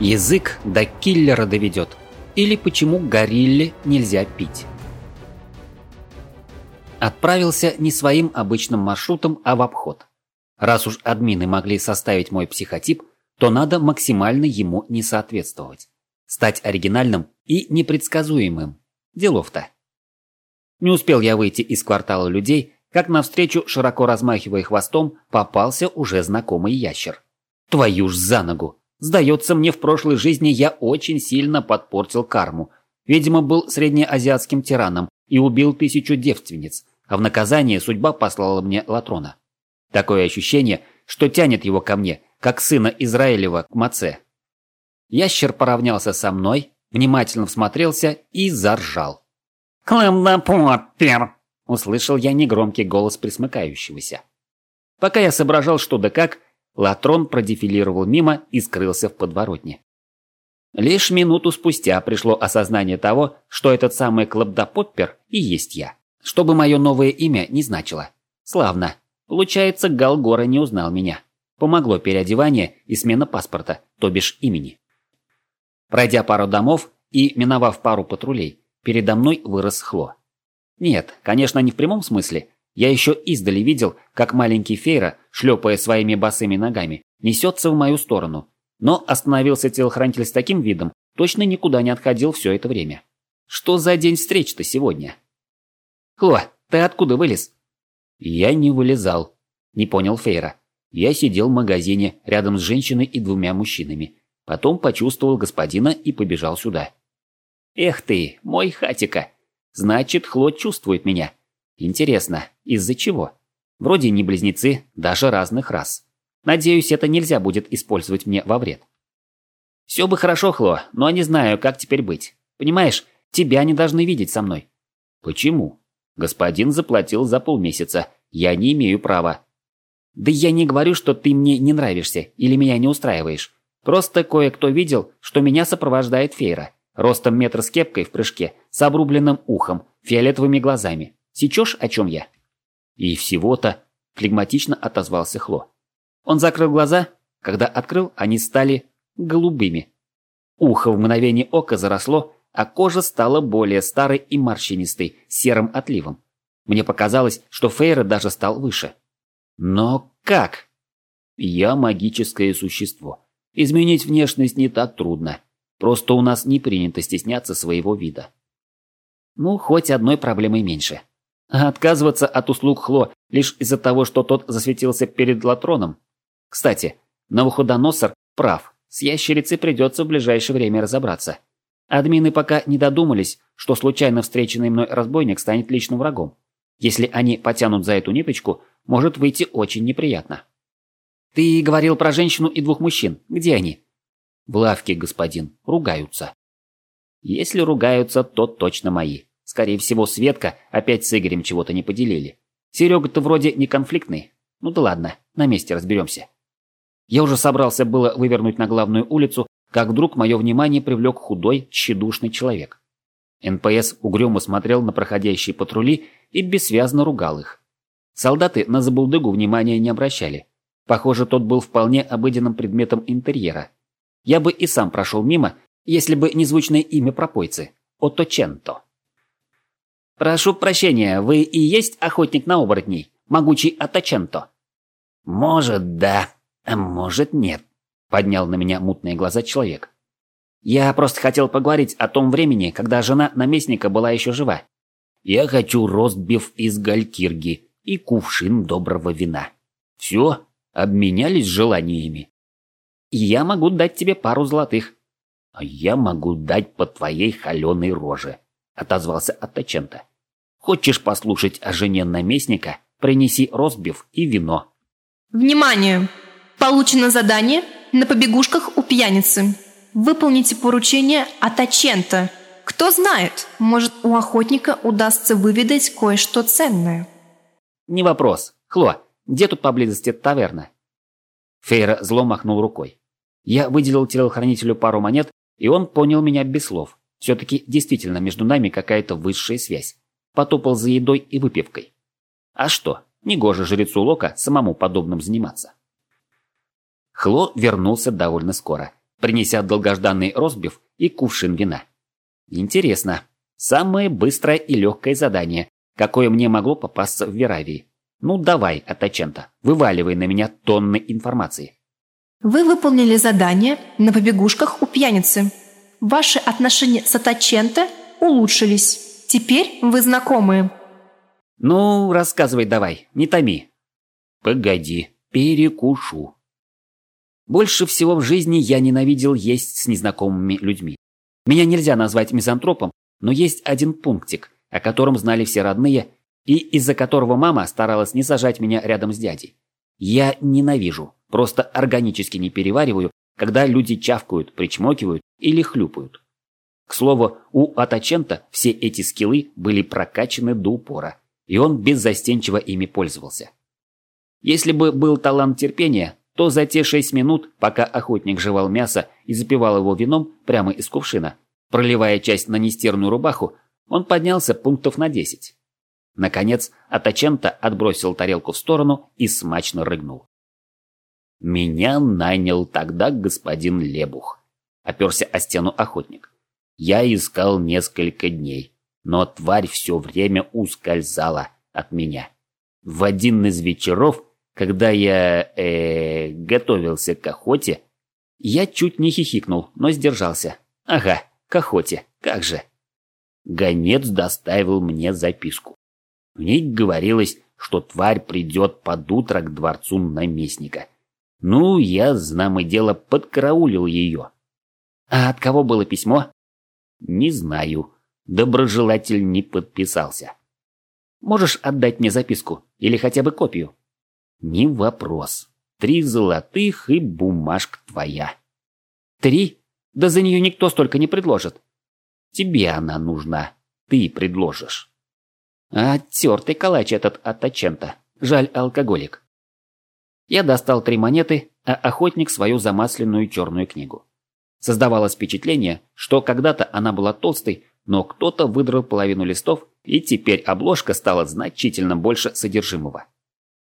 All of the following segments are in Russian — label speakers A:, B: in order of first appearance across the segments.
A: Язык до киллера доведет. Или почему горилле нельзя пить. Отправился не своим обычным маршрутом, а в обход. Раз уж админы могли составить мой психотип, то надо максимально ему не соответствовать. Стать оригинальным и непредсказуемым. Делов-то. Не успел я выйти из квартала людей, как навстречу, широко размахивая хвостом, попался уже знакомый ящер. Твою ж за ногу! Сдается мне, в прошлой жизни я очень сильно подпортил карму. Видимо, был среднеазиатским тираном и убил тысячу девственниц, а в наказание судьба послала мне Латрона. Такое ощущение, что тянет его ко мне, как сына Израилева к Маце. Ящер поравнялся со мной, внимательно всмотрелся и заржал. «Клэмнапоппер!» – услышал я негромкий голос присмыкающегося. Пока я соображал, что да как, Латрон продефилировал мимо и скрылся в подворотне. Лишь минуту спустя пришло осознание того, что этот самый Клабдопоппер и есть я. Чтобы мое новое имя не значило. Славно. Получается, Галгора не узнал меня. Помогло переодевание и смена паспорта, то бишь имени. Пройдя пару домов и миновав пару патрулей, передо мной вырос Хло. Нет, конечно, не в прямом смысле, я еще издали видел, как маленький Фейра, шлепая своими босыми ногами, несется в мою сторону. Но остановился телохранитель с таким видом, точно никуда не отходил все это время. Что за день встреч-то сегодня? «Хло, ты откуда вылез?» «Я не вылезал», — не понял Фейра. Я сидел в магазине рядом с женщиной и двумя мужчинами. Потом почувствовал господина и побежал сюда. «Эх ты, мой хатика! Значит, Хло чувствует меня. Интересно, из-за чего? Вроде не близнецы, даже разных рас. Надеюсь, это нельзя будет использовать мне во вред. Все бы хорошо, Хло, но не знаю, как теперь быть. Понимаешь, тебя не должны видеть со мной. Почему? Господин заплатил за полмесяца. Я не имею права. Да я не говорю, что ты мне не нравишься или меня не устраиваешь. Просто кое-кто видел, что меня сопровождает Фейра. Ростом метр с кепкой в прыжке, с обрубленным ухом, фиолетовыми глазами. Сечешь, о чем я?» «И всего-то», – флегматично отозвался Хло. Он закрыл глаза, когда открыл, они стали голубыми. Ухо в мгновение ока заросло, а кожа стала более старой и морщинистой, серым отливом. Мне показалось, что Фейра даже стал выше. Но как? Я магическое существо. Изменить внешность не так трудно. Просто у нас не принято стесняться своего вида. Ну, хоть одной проблемой меньше. А отказываться от услуг Хло лишь из-за того, что тот засветился перед Латроном? Кстати, Навуходоносор прав, с ящерицей придется в ближайшее время разобраться. Админы пока не додумались, что случайно встреченный мной разбойник станет личным врагом. Если они потянут за эту ниточку, может выйти очень неприятно. «Ты говорил про женщину и двух мужчин. Где они?» «В лавке, господин. Ругаются». «Если ругаются, то точно мои. Скорее всего, Светка опять с Игорем чего-то не поделили. Серега-то вроде не конфликтный. Ну да ладно, на месте разберемся. Я уже собрался было вывернуть на главную улицу, как вдруг мое внимание привлек худой, тщедушный человек. НПС угрюмо смотрел на проходящие патрули и бессвязно ругал их. Солдаты на забулдыгу внимания не обращали. Похоже, тот был вполне обыденным предметом интерьера. Я бы и сам прошел мимо, если бы не звучное имя пропойцы – Оточенто. «Прошу прощения, вы и есть охотник на оборотней, могучий Атаченто?» «Может, да, а может, нет», — поднял на меня мутные глаза человек. «Я просто хотел поговорить о том времени, когда жена наместника была еще жива. Я хочу ростбиф из галькирги и кувшин доброго вина. Все, обменялись желаниями. Я могу дать тебе пару золотых. А я могу дать по твоей холеной роже, отозвался Атачента. Хочешь послушать о жене наместника? Принеси розбив и вино.
B: Внимание! Получено задание на побегушках у пьяницы. Выполните поручение от Ачента. Кто знает, может у охотника удастся выведать кое-что ценное.
A: Не вопрос. Хло, где тут поблизости таверна? Фейра зло махнул рукой. Я выделил телохранителю пару монет, и он понял меня без слов. Все-таки действительно между нами какая-то высшая связь потопал за едой и выпивкой. А что, негоже жрецу Лока самому подобным заниматься. Хло вернулся довольно скоро, принеся долгожданный розбив и кувшин вина. Интересно. Самое быстрое и легкое задание, какое мне могло попасться в Веравии. Ну давай, Атачента, вываливай на меня тонны информации.
B: Вы выполнили задание на побегушках у пьяницы. Ваши отношения с Атаченто улучшились. Теперь вы знакомы.
A: Ну, рассказывай давай, не томи. Погоди, перекушу. Больше всего в жизни я ненавидел есть с незнакомыми людьми. Меня нельзя назвать мизантропом, но есть один пунктик, о котором знали все родные, и из-за которого мама старалась не сажать меня рядом с дядей. Я ненавижу, просто органически не перевариваю, когда люди чавкают, причмокивают или хлюпают. К слову, у Атачента все эти скиллы были прокачаны до упора, и он беззастенчиво ими пользовался. Если бы был талант терпения, то за те шесть минут, пока охотник жевал мясо и запивал его вином прямо из кувшина, проливая часть на нестерную рубаху, он поднялся пунктов на десять. Наконец, Атачента отбросил тарелку в сторону и смачно рыгнул. «Меня нанял тогда господин Лебух», — оперся о стену охотник. «Я искал несколько дней, но тварь все время ускользала от меня. В один из вечеров когда я э, готовился к охоте, я чуть не хихикнул, но сдержался. Ага, к охоте, как же. Гонец доставил мне записку. В ней говорилось, что тварь придет под утро к дворцу наместника. Ну, я, знамо дело, подкараулил ее. А от кого было письмо? Не знаю. Доброжелатель не подписался. Можешь отдать мне записку или хотя бы копию? Не вопрос. Три золотых и бумажка твоя. Три? Да за нее никто столько не предложит. Тебе она нужна. Ты предложишь. А тертый калач этот от Ачента. Жаль, алкоголик. Я достал три монеты, а охотник свою замасленную черную книгу. Создавалось впечатление, что когда-то она была толстой, но кто-то выдрал половину листов, и теперь обложка стала значительно больше содержимого.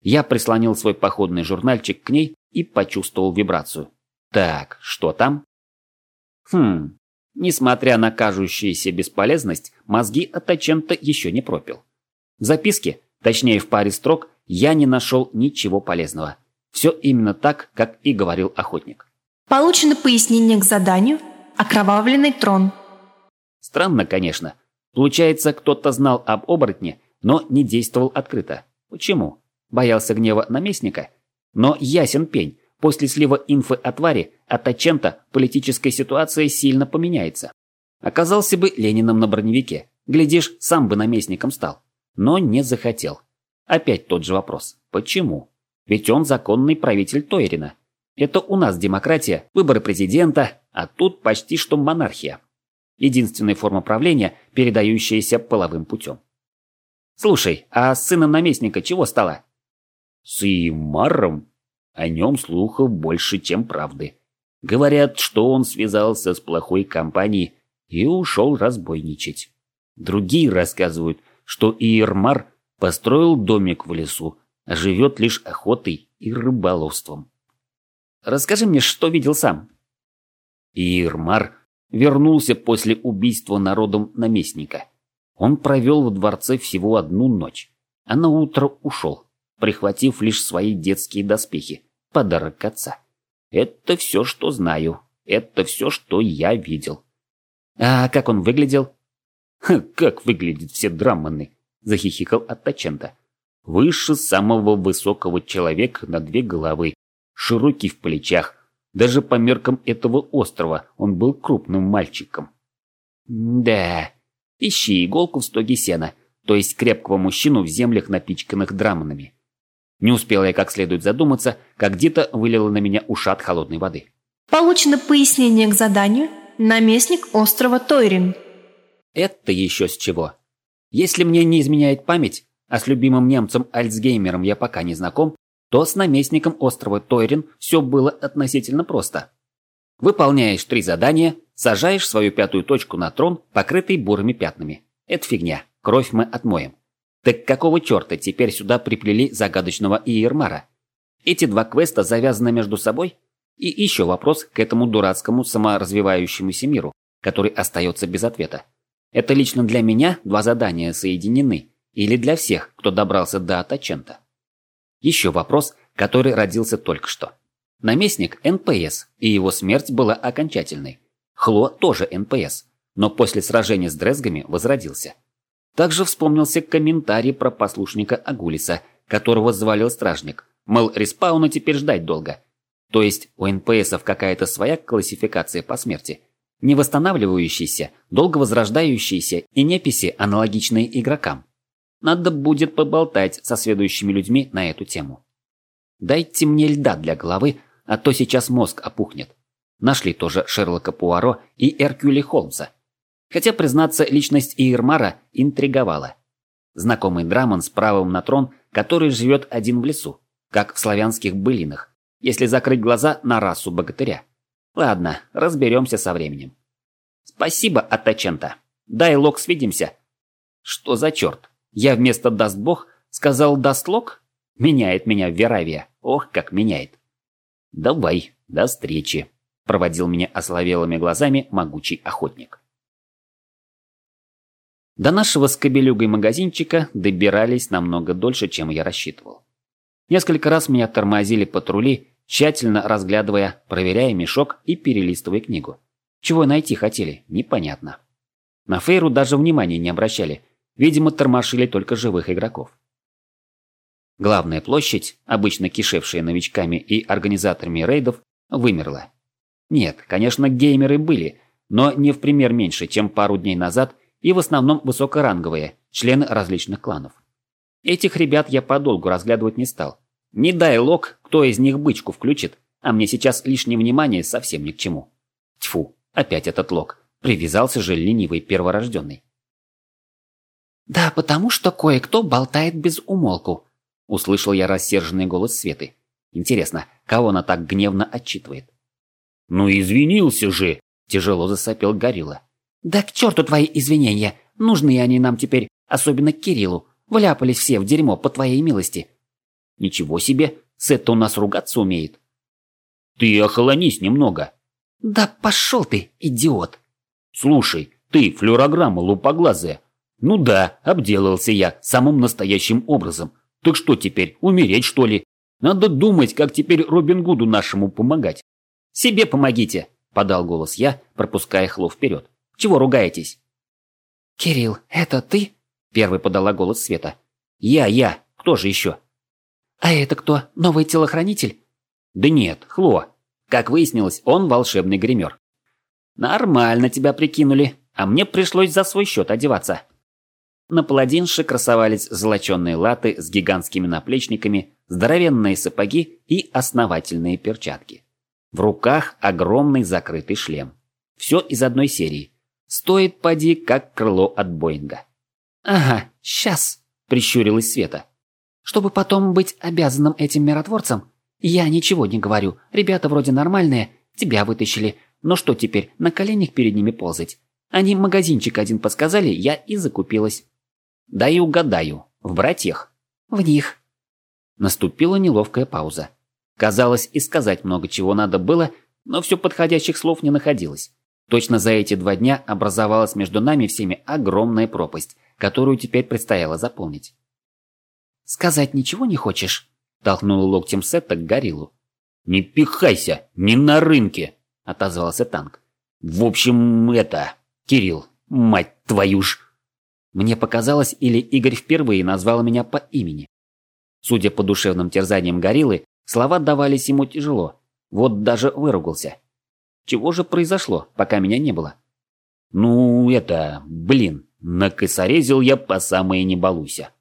A: Я прислонил свой походный журнальчик к ней и почувствовал вибрацию. Так, что там? Хм, несмотря на кажущуюся бесполезность, мозги от Ачента еще не пропил. В записке, точнее в паре строк, я не нашел ничего полезного. Все именно так, как и говорил охотник.
B: Получено пояснение к заданию «Окровавленный трон».
A: Странно, конечно. Получается, кто-то знал об оборотне, но не действовал открыто. Почему? боялся гнева наместника. Но ясен пень, после слива инфы о твари, от Ачента политическая ситуация сильно поменяется. Оказался бы Лениным на броневике, глядишь, сам бы наместником стал. Но не захотел. Опять тот же вопрос. Почему? Ведь он законный правитель Тойрина. Это у нас демократия, выборы президента, а тут почти что монархия. Единственная форма правления, передающаяся половым путем. Слушай, а с сыном наместника чего стало? С Имаром о нем слухов больше, чем правды. Говорят, что он связался с плохой компанией и ушел разбойничать. Другие рассказывают, что Иермар построил домик в лесу, а живет лишь охотой и рыболовством. Расскажи мне, что видел сам. Иермар вернулся после убийства народом наместника. Он провел в дворце всего одну ночь, а на утро ушел прихватив лишь свои детские доспехи, подарок отца. Это все, что знаю. Это все, что я видел. А как он выглядел? Как выглядят все драмманы, захихикал Аттачента. Выше самого высокого человека на две головы, широкий в плечах. Даже по меркам этого острова он был крупным мальчиком. Да, ищи иголку в стоге сена, то есть крепкого мужчину в землях, напичканных драманами. Не успела я как следует задуматься, как Дита вылила на меня ушат холодной воды.
B: Получено пояснение к заданию «Наместник острова Тойрин».
A: Это еще с чего? Если мне не изменяет память, а с любимым немцем Альцгеймером я пока не знаком, то с наместником острова Тойрин все было относительно просто. Выполняешь три задания, сажаешь свою пятую точку на трон, покрытый бурыми пятнами. Это фигня, кровь мы отмоем. Так какого черта теперь сюда приплели загадочного Иермара? Эти два квеста завязаны между собой? И еще вопрос к этому дурацкому саморазвивающемуся миру, который остается без ответа. Это лично для меня два задания соединены, или для всех, кто добрался до Атачента? Еще вопрос, который родился только что. Наместник НПС, и его смерть была окончательной. Хло тоже НПС, но после сражения с Дрезгами возродился. Также вспомнился комментарий про послушника Агулиса, которого звалил стражник. Мол, респауна теперь ждать долго. То есть у НПСов какая-то своя классификация по смерти. Не восстанавливающиеся, долго возрождающиеся и неписи, аналогичные игрокам. Надо будет поболтать со следующими людьми на эту тему. Дайте мне льда для головы, а то сейчас мозг опухнет. Нашли тоже Шерлока Пуаро и Эркюли Холмса. Хотя, признаться, личность Иермара интриговала. Знакомый Драмон с правом на трон, который живет один в лесу, как в славянских былинах, если закрыть глаза на расу богатыря. Ладно, разберемся со временем. Спасибо, Атачента. Дай лог свидимся. Что за черт? Я вместо «даст Бог» сказал «даст Лок»? Меняет меня Веравия. Ох, как меняет. Давай, до встречи. Проводил меня ословелыми глазами могучий охотник. До нашего с кобелюгой магазинчика добирались намного дольше, чем я рассчитывал. Несколько раз меня тормозили патрули, тщательно разглядывая, проверяя мешок и перелистывая книгу. Чего найти хотели, непонятно. На Фейру даже внимания не обращали – Видимо, тормошили только живых игроков. Главная площадь, обычно кишевшая новичками и организаторами рейдов, вымерла. Нет, конечно, геймеры были, но не в пример меньше, чем пару дней назад, и в основном высокоранговые, члены различных кланов. Этих ребят я подолгу разглядывать не стал. Не дай лог, кто из них бычку включит, а мне сейчас лишнее внимание совсем ни к чему. Тьфу, опять этот лог. Привязался же ленивый перворожденный. «Да потому что кое-кто болтает без умолку», – услышал я рассерженный голос Светы. «Интересно, кого она так гневно отчитывает?»
C: «Ну извинился же!» – тяжело засопел Горилла.
B: «Да к черту твои извинения! Нужны они нам теперь, особенно Кириллу. Вляпались все в дерьмо по твоей милости».
A: «Ничего себе! Сет-то у нас ругаться умеет».
C: «Ты охолонись немного».
B: «Да пошел ты, идиот!»
C: «Слушай, ты, флюорограмма лупоглазая, ну да, обделался я самым настоящим образом. Так что теперь, умереть что ли? Надо думать, как теперь Робин Гуду нашему помогать.
A: Себе помогите, подал голос я, пропуская Хло вперед. Чего ругаетесь?
B: Кирилл, это ты?
A: Первый подала голос Света. Я, я. Кто же еще?
B: А это кто? Новый телохранитель?
A: Да нет, Хло. Как выяснилось, он волшебный гример. Нормально тебя прикинули, а мне пришлось за свой счет одеваться. На паладинше красовались золоченые латы с гигантскими наплечниками, здоровенные сапоги и основательные перчатки. В руках огромный закрытый шлем. Все из одной серии. Стоит поди, как крыло от Боинга.
B: «Ага, сейчас», – прищурилась Света.
D: «Чтобы потом быть обязанным этим миротворцем? Я ничего не говорю. Ребята вроде нормальные, тебя вытащили. Но что теперь, на коленях перед ними ползать? Они магазинчик один подсказали, я и закупилась».
A: Да и угадаю. В братьях?
D: В них.
A: Наступила неловкая пауза. Казалось, и сказать много чего надо было, но все подходящих слов не находилось. Точно за эти два дня образовалась между нами всеми огромная пропасть, которую теперь предстояло заполнить.
D: «Сказать ничего не хочешь?» – толкнул локтем Сетта к гориллу.
C: «Не пихайся, не на рынке!» – отозвался танк. «В общем, это... Кирилл, мать твою ж...»
A: Мне показалось, или Игорь впервые назвал меня по имени. Судя по душевным терзаниям гориллы, слова давались ему тяжело. Вот даже выругался. Чего же произошло, пока меня не было?
C: Ну, это, блин, накосорезил я по самое не балуйся.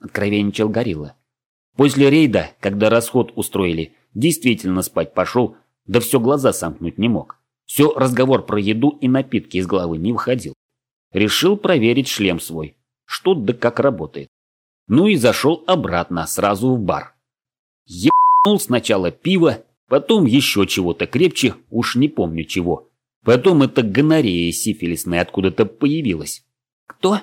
C: Откровенничал горилла. После рейда, когда расход устроили, действительно спать пошел, да все глаза сомкнуть не мог. Все разговор про еду и напитки из головы не выходил. Решил проверить шлем свой, что да как работает. Ну и зашел обратно, сразу в бар. Ебнул сначала пиво, потом еще чего-то крепче, уж не помню чего. Потом эта гонорея сифилисная откуда-то появилась.
D: Кто?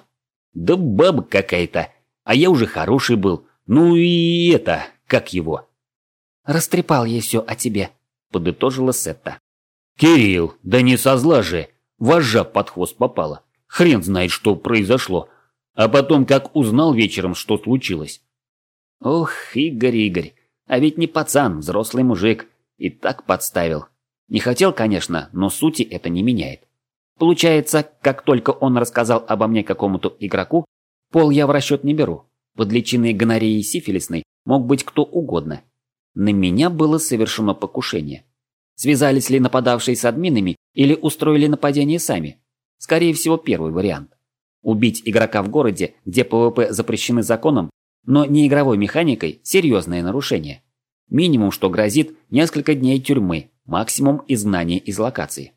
C: Да баба какая-то. А я уже хороший был. Ну и это, как его?
D: Растрепал ей все о тебе.
A: подытожила Сетта.
C: «Кирилл, да не со зла же! Вожжа под хвост попала. Хрен знает, что произошло. А потом, как узнал вечером, что случилось».
A: «Ох, Игорь, Игорь, а ведь не пацан, взрослый мужик. И так подставил. Не хотел, конечно, но сути это не меняет. Получается, как только он рассказал обо мне какому-то игроку, пол я в расчет не беру. Под личиной гонореи сифилисной мог быть кто угодно. На меня было совершено покушение. Связались ли нападавшие с админами или устроили нападение сами? Скорее всего, первый вариант. Убить игрока в городе, где ПВП запрещены законом, но не игровой механикой – серьезное нарушение. Минимум, что грозит, несколько дней тюрьмы, максимум изгнания из локации.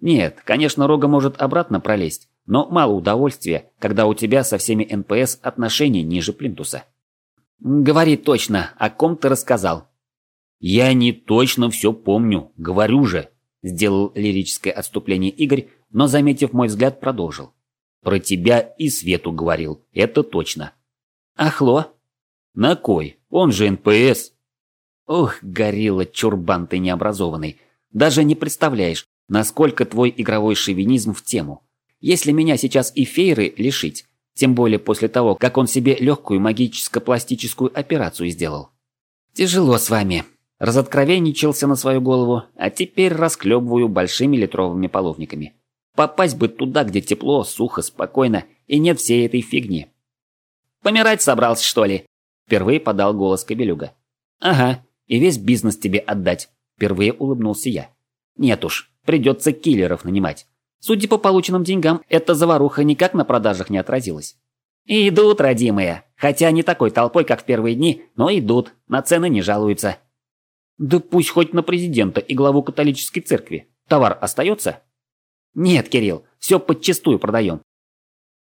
A: Нет, конечно, Рога может обратно пролезть, но мало удовольствия, когда у тебя со всеми НПС отношения ниже плинтуса. Говори точно, о ком ты рассказал.
C: Я не точно все помню, говорю же, сделал лирическое отступление Игорь, но, заметив мой взгляд, продолжил. Про тебя и Свету говорил, это точно.
A: А Хло?
C: На кой? Он же НПС.
A: Ох, горилла, чурбан ты необразованный. Даже не представляешь, насколько твой игровой шовинизм в тему. Если меня сейчас и фейры лишить, тем более после того, как он себе легкую магическо-пластическую операцию сделал. Тяжело с вами. Разоткровенничался на свою голову, а теперь расклебываю большими литровыми половниками. Попасть бы туда, где тепло, сухо, спокойно и нет всей этой фигни. «Помирать собрался, что ли?» Впервые подал голос Кобелюга. «Ага, и весь бизнес тебе отдать», – впервые улыбнулся я. «Нет уж, придется киллеров нанимать. Судя по полученным деньгам, эта заваруха никак на продажах не отразилась». «Идут, родимые. Хотя не такой толпой, как в первые дни, но идут. На цены не жалуются». «Да пусть хоть на президента и главу католической церкви. Товар остается?» «Нет, Кирилл, все подчистую продаем».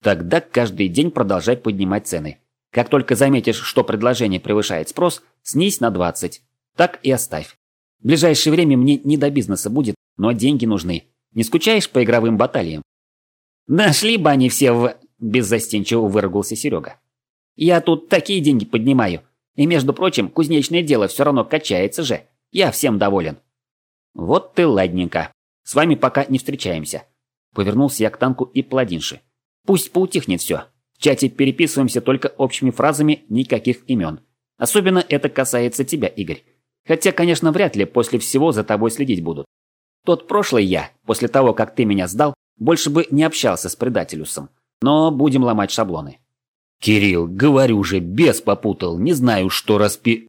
A: «Тогда каждый день продолжай поднимать цены. Как только заметишь, что предложение превышает спрос, снизь на 20. Так и оставь. В ближайшее время мне не до бизнеса будет, но деньги нужны. Не скучаешь по игровым баталиям? Нашли бы они все в... Беззастенчиво выругался Серега. Я тут такие деньги поднимаю. И, между прочим, кузнечное дело все равно качается же. Я всем доволен. Вот ты ладненько. С вами пока не встречаемся. Повернулся я к танку и паладинши. Пусть поутихнет все. В чате переписываемся только общими фразами, никаких имен. Особенно это касается тебя, Игорь. Хотя, конечно, вряд ли после всего за тобой следить будут. Тот прошлый я, после того, как ты меня сдал, больше бы не общался с предателюсом. Но будем ломать шаблоны.
C: Кирилл, говорю же, бес попутал, не знаю, что распи...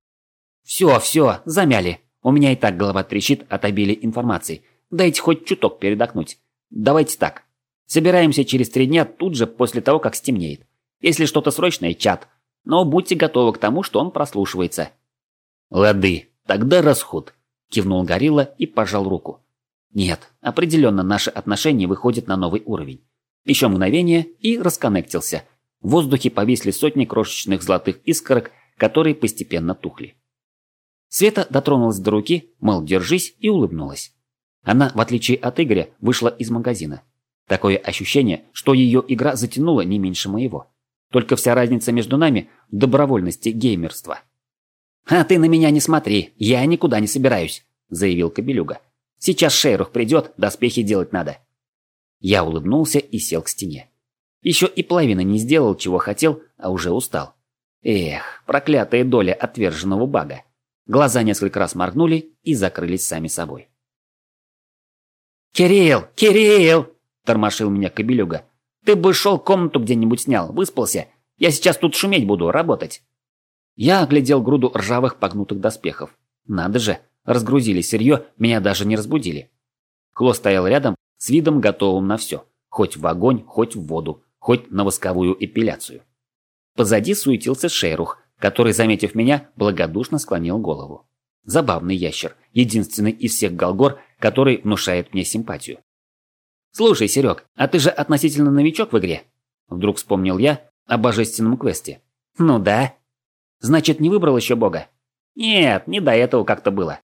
A: Все, все, замяли. У меня и так голова трещит от обилия информации. Дайте хоть чуток передохнуть. Давайте так. Собираемся через три дня тут же после того, как стемнеет. Если что-то срочное, чат. Но будьте готовы к тому, что он прослушивается.
C: Лады, тогда расход.
A: Кивнул Горилла и пожал руку. Нет, определенно наши отношения выходят на новый уровень. Еще мгновение и расконнектился. В воздухе повисли сотни крошечных золотых искорок, которые постепенно тухли. Света дотронулась до руки, мол, держись, и улыбнулась. Она, в отличие от Игоря, вышла из магазина. Такое ощущение, что ее игра затянула не меньше моего. Только вся разница между нами в добровольности геймерства. «А ты на меня не смотри, я никуда не собираюсь», – заявил Кобелюга. «Сейчас Шейрух придет, доспехи делать надо». Я улыбнулся и сел к стене. Еще и половины не сделал, чего хотел, а уже устал. Эх, проклятая доля отверженного бага. Глаза несколько раз моргнули и закрылись сами собой. «Кирилл! Кирилл!» – тормошил меня Кобелюга. Ты бы шел комнату где-нибудь снял, выспался. Я сейчас тут шуметь буду, работать. Я оглядел груду ржавых погнутых доспехов. Надо же, разгрузили сырье, меня даже не разбудили. Хло стоял рядом с видом готовым на все. Хоть в огонь, хоть в воду, хоть на восковую эпиляцию. Позади суетился Шейрух, который, заметив меня, благодушно склонил голову. Забавный ящер, единственный из всех галгор, который внушает мне симпатию. «Слушай, Серег, а ты же относительно новичок в игре?» Вдруг вспомнил я о божественном квесте. «Ну да». «Значит, не выбрал еще бога?» «Нет, не до этого как-то было».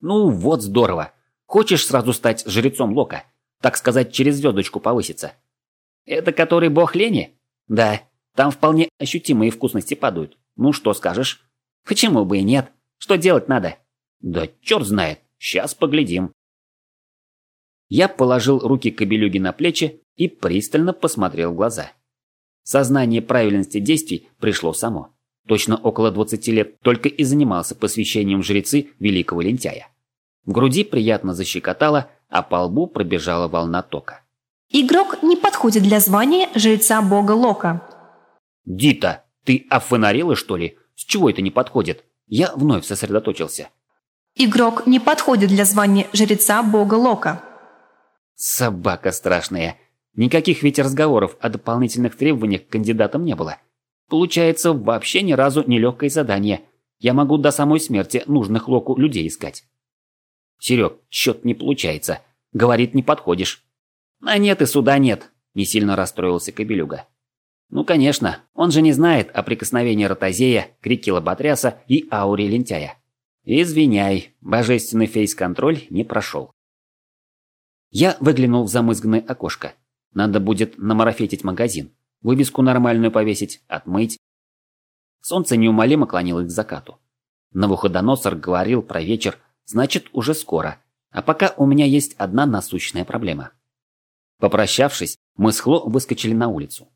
A: «Ну вот здорово. Хочешь сразу стать жрецом Лока? Так сказать, через звездочку повыситься?» «Это который бог лени?» «Да. Там вполне ощутимые вкусности падают. Ну что скажешь?» «Почему бы и нет? Что делать надо?» «Да черт знает. Сейчас поглядим. Я положил руки кобелюги на плечи и пристально посмотрел в глаза. Сознание правильности действий пришло само. Точно около 20 лет только и занимался посвящением жрецы великого лентяя. В груди приятно защекотало, а по лбу пробежала волна тока.
B: Игрок не подходит для звания жреца бога Лока.
A: «Дита, ты офонарила, что ли? С чего это не подходит?» Я вновь сосредоточился.
B: Игрок не подходит для звания жреца бога Лока.
A: Собака страшная. Никаких ведь разговоров о дополнительных требованиях к кандидатам не было. Получается, вообще ни разу не легкое задание. Я могу до самой смерти нужных Локу людей искать. Серег, счет не получается. Говорит, не подходишь. А нет и суда нет, не сильно расстроился Кобелюга. Ну, конечно, он же не знает о прикосновении ротозея, крике лоботряса и ауре лентяя. Извиняй, божественный фейс-контроль не прошел. Я выглянул в замызганное окошко. Надо будет намарафетить магазин, вывеску нормальную повесить, отмыть. Солнце неумолимо клонилось к закату. Навуходоносор говорил про вечер, значит, уже скоро. А пока у меня есть одна насущная проблема. Попрощавшись, мы с Хло выскочили на улицу.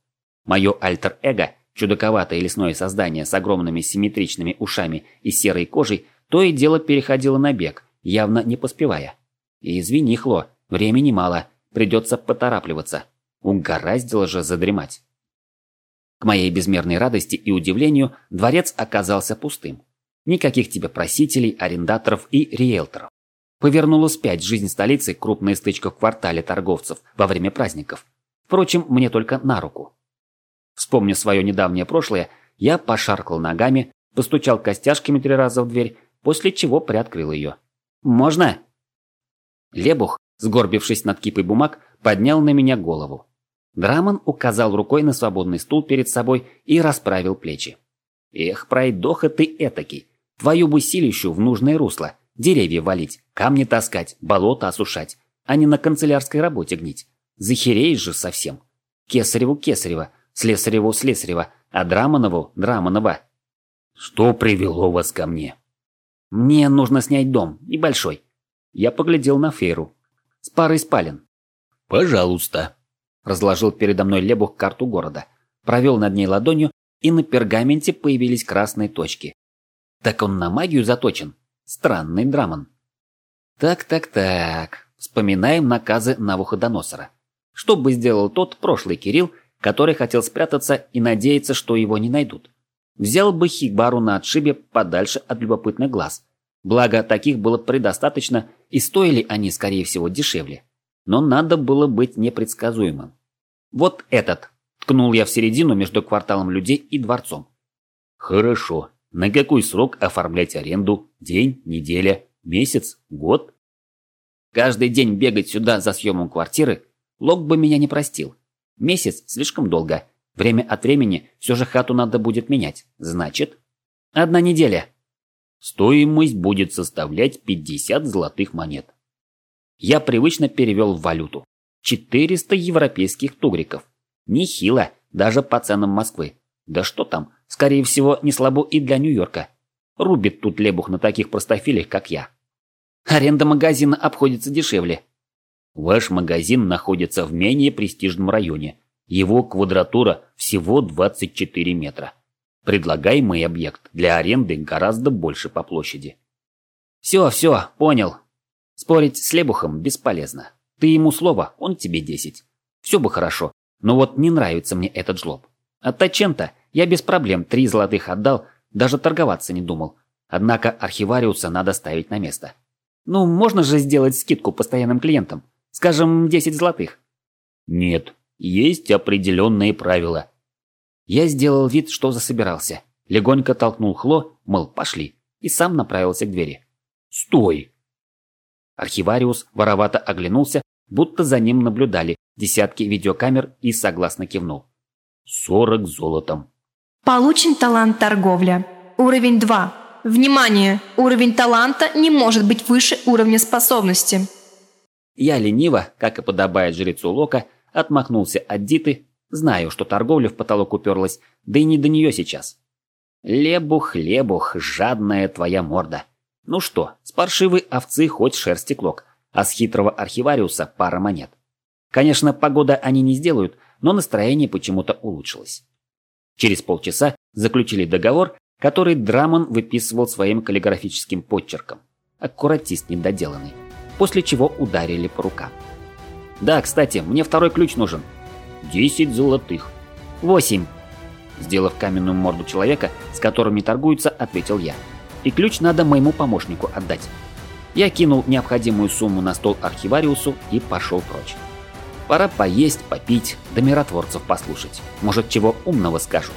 A: Мое альтер-эго, чудаковатое лесное создание с огромными симметричными ушами и серой кожей, то и дело переходило на бег, явно не поспевая. Извини, Хло, времени мало, придется поторапливаться. Угораздило же задремать. К моей безмерной радости и удивлению, дворец оказался пустым. Никаких тебе просителей, арендаторов и риэлторов. Повернула спять жизнь столицы крупная стычка в квартале торговцев во время праздников. Впрочем, мне только на руку. Вспомнив свое недавнее прошлое, я пошаркал ногами, постучал костяшками три раза в дверь, после чего приоткрыл ее. «Можно?» Лебух, сгорбившись над кипой бумаг, поднял на меня голову. Драмон указал рукой на свободный стул перед собой и расправил плечи. «Эх, пройдоха ты этакий! Твою бы силищу в нужное русло, деревья валить, камни таскать, болото осушать, а не на канцелярской работе гнить. Захереешь же совсем. Кесареву Кесарева, Слесареву Слесарева, а Драмонову Драмонова. Что привело вас ко мне? Мне нужно снять дом, небольшой. Я поглядел на Фейру. С парой спален. Пожалуйста. Разложил передо мной Лебух карту города. Провел над ней ладонью, и на пергаменте появились красные точки. Так он на магию заточен. Странный Драмон. Так-так-так. Вспоминаем наказы Навуходоносора. Что бы сделал тот прошлый Кирилл, который хотел спрятаться и надеяться, что его не найдут. Взял бы Хигбару на отшибе подальше от любопытных глаз. Благо, таких было предостаточно, и стоили они, скорее всего, дешевле. Но надо было быть непредсказуемым. Вот этот. Ткнул я в середину между кварталом людей и дворцом. Хорошо. На какой срок оформлять аренду? День, неделя, месяц, год? Каждый день бегать сюда за съемом квартиры Лок бы меня не простил. Месяц слишком долго. Время от времени все же хату надо будет менять. Значит, одна неделя. Стоимость будет составлять 50 золотых монет. Я привычно перевел в валюту. 400 европейских тугриков. Нехило, даже по ценам Москвы. Да что там, скорее всего, не слабо и для Нью-Йорка. Рубит тут лебух на таких простофилях, как я. Аренда магазина обходится дешевле. Ваш магазин находится в менее престижном районе. Его квадратура всего 24 метра. Предлагаемый объект для аренды гораздо больше по площади. Все, все, понял. Спорить с Лебухом бесполезно. Ты ему слово, он тебе 10. Все бы хорошо, но вот не нравится мне этот жлоб. От Тачента я без проблем три золотых отдал, даже торговаться не думал. Однако архивариуса надо ставить на место. Ну, можно же сделать скидку постоянным клиентам. Скажем, 10 золотых. Нет, есть определенные правила. Я сделал вид, что засобирался. Легонько толкнул Хло, мол, пошли, и сам направился к двери. Стой! Архивариус воровато оглянулся, будто за ним наблюдали десятки видеокамер и согласно кивнул. Сорок золотом.
B: Получен талант торговля. Уровень 2. Внимание! Уровень таланта не может быть выше уровня способности.
A: Я лениво, как и подобает жрецу Лока, отмахнулся от Диты, знаю, что торговля в потолок уперлась, да и не до нее сейчас. Лебух, лебух, жадная твоя морда. Ну что, с паршивой овцы хоть шерсти клок, а с хитрого архивариуса пара монет. Конечно, погода они не сделают, но настроение почему-то улучшилось. Через полчаса заключили договор, который Драмон выписывал своим каллиграфическим подчерком. Аккуратист недоделанный. После чего ударили по рукам. Да, кстати, мне второй ключ нужен. Десять золотых. Восемь. Сделав каменную морду человека, с которым не торгуются, ответил я. И ключ надо моему помощнику отдать. Я кинул необходимую сумму на стол архивариусу и пошел прочь. Пора поесть, попить, да миротворцев послушать. Может, чего умного скажут.